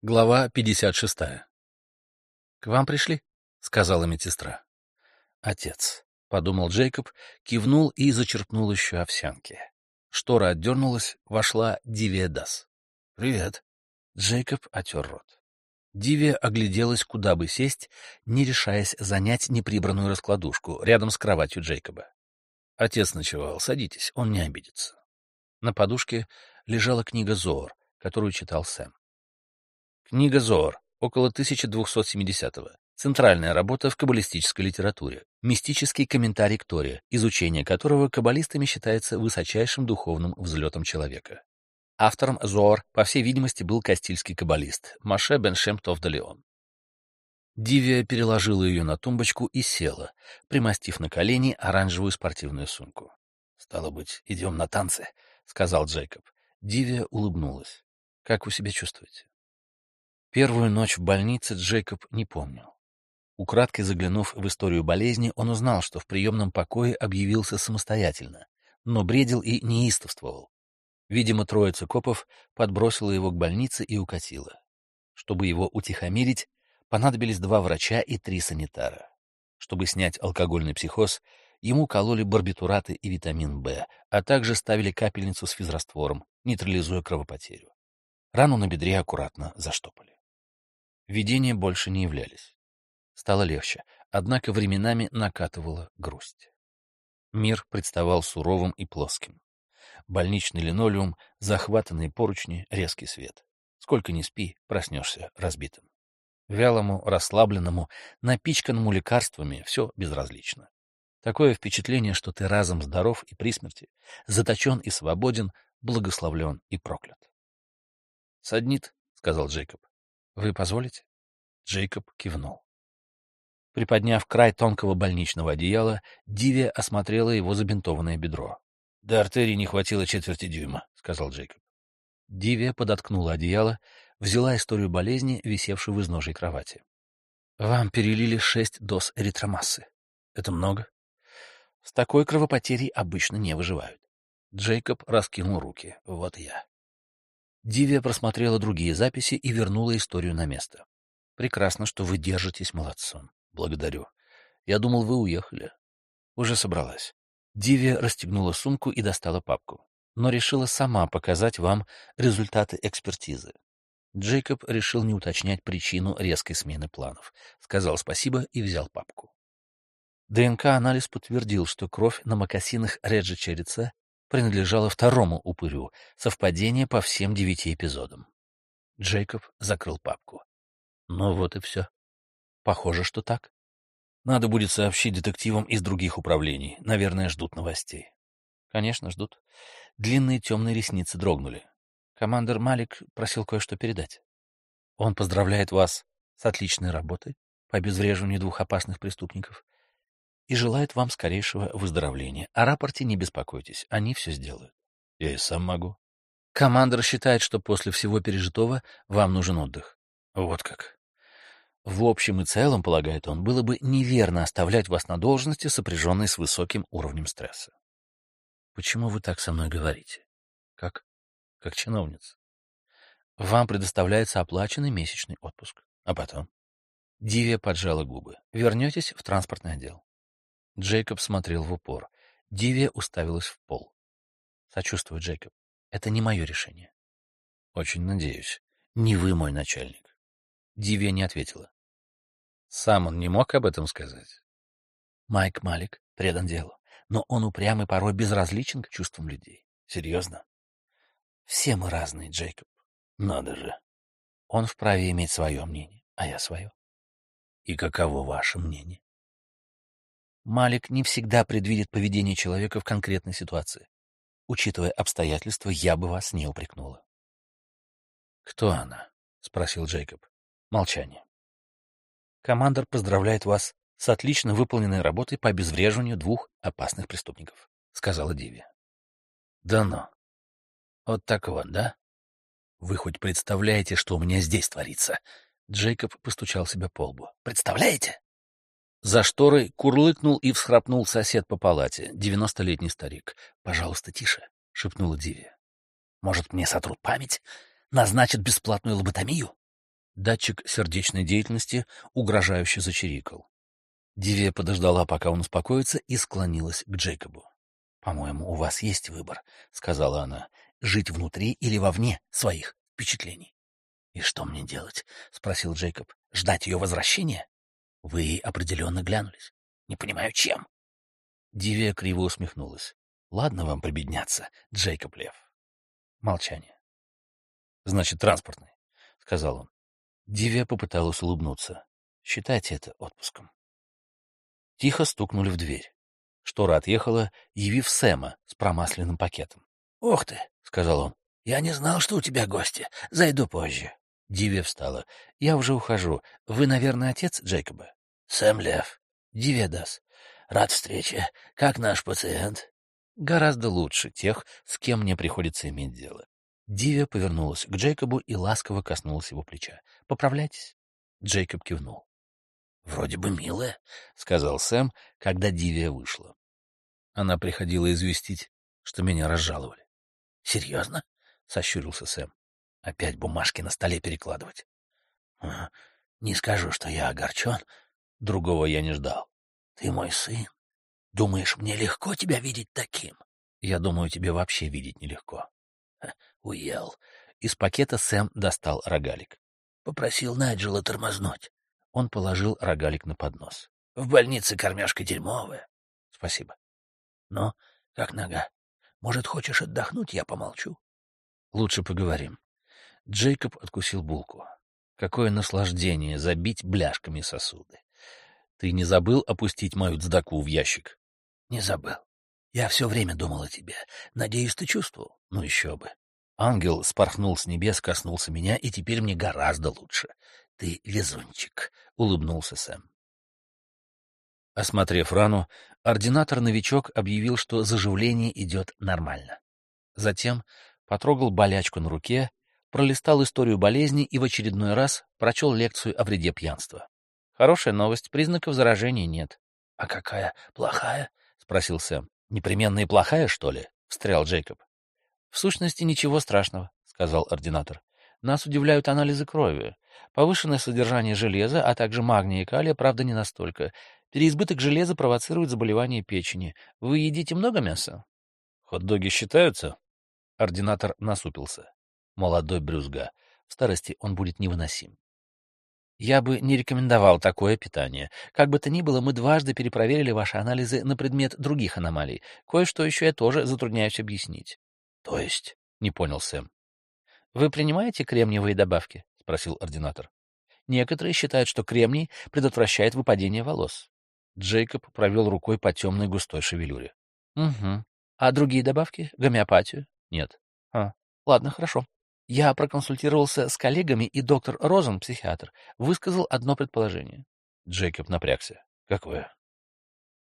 Глава 56. — К вам пришли? — сказала медсестра. — Отец, — подумал Джейкоб, кивнул и зачерпнул еще овсянки. Штора отдернулась, вошла Дивия Привет. Джейкоб отер рот. Дивия огляделась, куда бы сесть, не решаясь занять неприбранную раскладушку рядом с кроватью Джейкоба. Отец ночевал, садитесь, он не обидится. На подушке лежала книга Зоор, которую читал Сэм. Книга Зоор, около 1270-го. Центральная работа в каббалистической литературе. Мистический комментарий к Торе, изучение которого каббалистами считается высочайшим духовным взлетом человека. Автором Зоор, по всей видимости, был кастильский каббалист Маше бен Шемтов Далеон. Дивия переложила ее на тумбочку и села, примостив на колени оранжевую спортивную сумку. «Стало быть, идем на танцы», — сказал Джейкоб. Дивия улыбнулась. «Как вы себя чувствуете?» Первую ночь в больнице Джейкоб не помнил. Украдкой заглянув в историю болезни, он узнал, что в приемном покое объявился самостоятельно, но бредил и неистовствовал. Видимо, троица копов подбросила его к больнице и укатила. Чтобы его утихомирить, понадобились два врача и три санитара. Чтобы снять алкогольный психоз, ему кололи барбитураты и витамин В, а также ставили капельницу с физраствором, нейтрализуя кровопотерю. Рану на бедре аккуратно заштопали. Видения больше не являлись. Стало легче, однако временами накатывала грусть. Мир представал суровым и плоским. Больничный линолеум, захватанные поручни, резкий свет. Сколько ни спи, проснешься разбитым. Вялому, расслабленному, напичканному лекарствами все безразлично. Такое впечатление, что ты разом здоров и при смерти, заточен и свободен, благословлен и проклят. «Саднит», — сказал Джейкоб. «Вы позволите?» Джейкоб кивнул. Приподняв край тонкого больничного одеяла, Дивия осмотрела его забинтованное бедро. — До артерии не хватило четверти дюйма, — сказал Джейкоб. Дивия подоткнула одеяло, взяла историю болезни, висевшую в изножьей кровати. — Вам перелили шесть доз эритромассы. Это много? С такой кровопотерей обычно не выживают. Джейкоб раскинул руки. Вот я. Дивия просмотрела другие записи и вернула историю на место. Прекрасно, что вы держитесь молодцом. Благодарю. Я думал, вы уехали. Уже собралась. Дивия расстегнула сумку и достала папку, но решила сама показать вам результаты экспертизы. Джейкоб решил не уточнять причину резкой смены планов. Сказал спасибо и взял папку. ДНК-анализ подтвердил, что кровь на мокасинах Реджи Череца принадлежала второму упырю, совпадение по всем девяти эпизодам. Джейкоб закрыл папку. Ну вот и все. Похоже, что так. Надо будет сообщить детективам из других управлений. Наверное, ждут новостей. Конечно, ждут. Длинные темные ресницы дрогнули. Командир Малик просил кое-что передать. Он поздравляет вас с отличной работой по обезвреживанию двух опасных преступников и желает вам скорейшего выздоровления. О рапорте не беспокойтесь, они все сделают. Я и сам могу. Командор считает, что после всего пережитого вам нужен отдых. Вот как. В общем и целом, полагает он, было бы неверно оставлять вас на должности, сопряженной с высоким уровнем стресса. Почему вы так со мной говорите? Как? Как чиновница. Вам предоставляется оплаченный месячный отпуск. А потом? Дивия поджала губы. Вернетесь в транспортный отдел. Джейкоб смотрел в упор. Дивия уставилась в пол. Сочувствую, Джейкоб. Это не мое решение. Очень надеюсь. Не вы мой начальник. Дивия не ответила. Сам он не мог об этом сказать. Майк Малик предан делу, но он упрямый порой безразличен к чувствам людей. Серьезно? Все мы разные, Джейкоб. Надо же. Он вправе иметь свое мнение, а я свое. И каково ваше мнение? Малик не всегда предвидит поведение человека в конкретной ситуации. Учитывая обстоятельства, я бы вас не упрекнула. «Кто она?» — спросил Джейкоб. Молчание. «Командор поздравляет вас с отлично выполненной работой по обезвреживанию двух опасных преступников», — сказала Диви. «Да ну. Вот так вот, да? Вы хоть представляете, что у меня здесь творится?» Джейкоб постучал себя по лбу. «Представляете?» За шторой курлыкнул и всхрапнул сосед по палате, девяностолетний старик. «Пожалуйста, тише», — шепнула Диви. «Может, мне сотрут память? Назначат бесплатную лоботомию?» Датчик сердечной деятельности угрожающе зачирикал. Дивия подождала, пока он успокоится, и склонилась к Джейкобу. «По-моему, у вас есть выбор», — сказала она, — «жить внутри или вовне своих впечатлений». «И что мне делать?» — спросил Джейкоб. «Ждать ее возвращения?» «Вы определенно глянулись. Не понимаю, чем». Дивия криво усмехнулась. «Ладно вам прибедняться, Джейкоб Лев». Молчание. «Значит, транспортный», — сказал он. Дивия попыталась улыбнуться. «Считайте это отпуском». Тихо стукнули в дверь. Штора отъехала, явив Сэма с промасленным пакетом. «Ух ты!» — сказал он. «Я не знал, что у тебя гости. Зайду позже». Дивия встала. «Я уже ухожу. Вы, наверное, отец Джейкоба?» «Сэм Лев. Дивия Дас. Рад встрече. Как наш пациент?» «Гораздо лучше тех, с кем мне приходится иметь дело». Дивия повернулась к Джейкобу и ласково коснулась его плеча. «Поправляйтесь?» Джейкоб кивнул. «Вроде бы милая», — сказал Сэм, когда Дивия вышла. Она приходила известить, что меня разжаловали. «Серьезно?» — сощурился Сэм. «Опять бумажки на столе перекладывать?» «Не скажу, что я огорчен. Другого я не ждал. Ты мой сын. Думаешь, мне легко тебя видеть таким?» «Я думаю, тебе вообще видеть нелегко». «Уел». Из пакета Сэм достал рогалик. Попросил Найджела тормознуть. Он положил рогалик на поднос. — В больнице кормежка дерьмовая. — Спасибо. — Ну, как нога? Может, хочешь отдохнуть? Я помолчу. — Лучше поговорим. Джейкоб откусил булку. Какое наслаждение забить бляшками сосуды. Ты не забыл опустить мою цдаку в ящик? — Не забыл. Я все время думал о тебе. Надеюсь, ты чувствовал? Ну, еще бы. Ангел спорхнул с небес, коснулся меня, и теперь мне гораздо лучше. Ты везунчик, — улыбнулся Сэм. Осмотрев рану, ординатор-новичок объявил, что заживление идет нормально. Затем потрогал болячку на руке, пролистал историю болезни и в очередной раз прочел лекцию о вреде пьянства. Хорошая новость, признаков заражения нет. — А какая плохая? — спросил Сэм. — Непременно и плохая, что ли? — встрял Джейкоб. — В сущности, ничего страшного, — сказал ординатор. — Нас удивляют анализы крови. Повышенное содержание железа, а также магния и калия, правда, не настолько. Переизбыток железа провоцирует заболевание печени. Вы едите много мяса? — Хот-доги считаются? Ординатор насупился. Молодой брюзга. В старости он будет невыносим. Я бы не рекомендовал такое питание. Как бы то ни было, мы дважды перепроверили ваши анализы на предмет других аномалий. Кое-что еще я тоже затрудняюсь объяснить. — То есть? — не понял Сэм. — Вы принимаете кремниевые добавки? — спросил ординатор. — Некоторые считают, что кремний предотвращает выпадение волос. Джейкоб провел рукой по темной густой шевелюре. — Угу. А другие добавки? Гомеопатию? — Нет. — А, ладно, хорошо. Я проконсультировался с коллегами, и доктор Розен, психиатр, высказал одно предположение. Джейкоб напрягся. — Какое?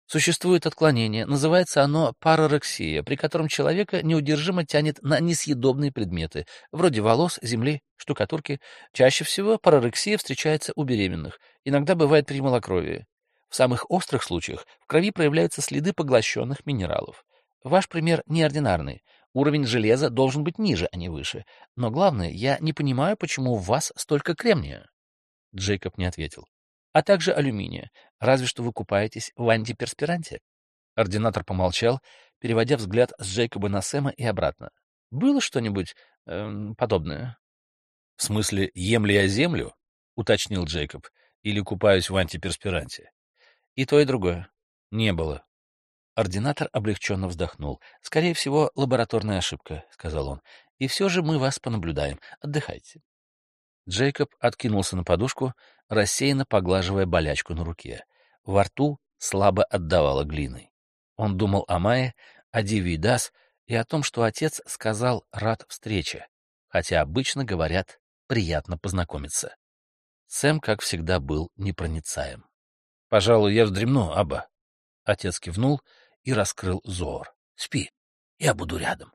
Существует отклонение, называется оно парорексия, при котором человека неудержимо тянет на несъедобные предметы, вроде волос, земли, штукатурки. Чаще всего парорексия встречается у беременных, иногда бывает при малокровии. В самых острых случаях в крови проявляются следы поглощенных минералов. Ваш пример неординарный. Уровень железа должен быть ниже, а не выше. Но главное, я не понимаю, почему у вас столько кремния. Джейкоб не ответил а также алюминия, разве что вы купаетесь в антиперспиранте. Ординатор помолчал, переводя взгляд с Джейкоба на Сэма и обратно. Было что-нибудь эм, подобное? — В смысле, ем ли я землю? — уточнил Джейкоб. — Или купаюсь в антиперспиранте? — И то, и другое. — Не было. Ординатор облегченно вздохнул. — Скорее всего, лабораторная ошибка, — сказал он. — И все же мы вас понаблюдаем. Отдыхайте. Джейкоб откинулся на подушку, рассеянно поглаживая болячку на руке. Во рту слабо отдавало глиной. Он думал о Майе, о Диви Дас и о том, что отец сказал «рад встрече», хотя обычно говорят «приятно познакомиться». Сэм, как всегда, был непроницаем. — Пожалуй, я вздремну, Аба. Отец кивнул и раскрыл зор. — Спи, я буду рядом.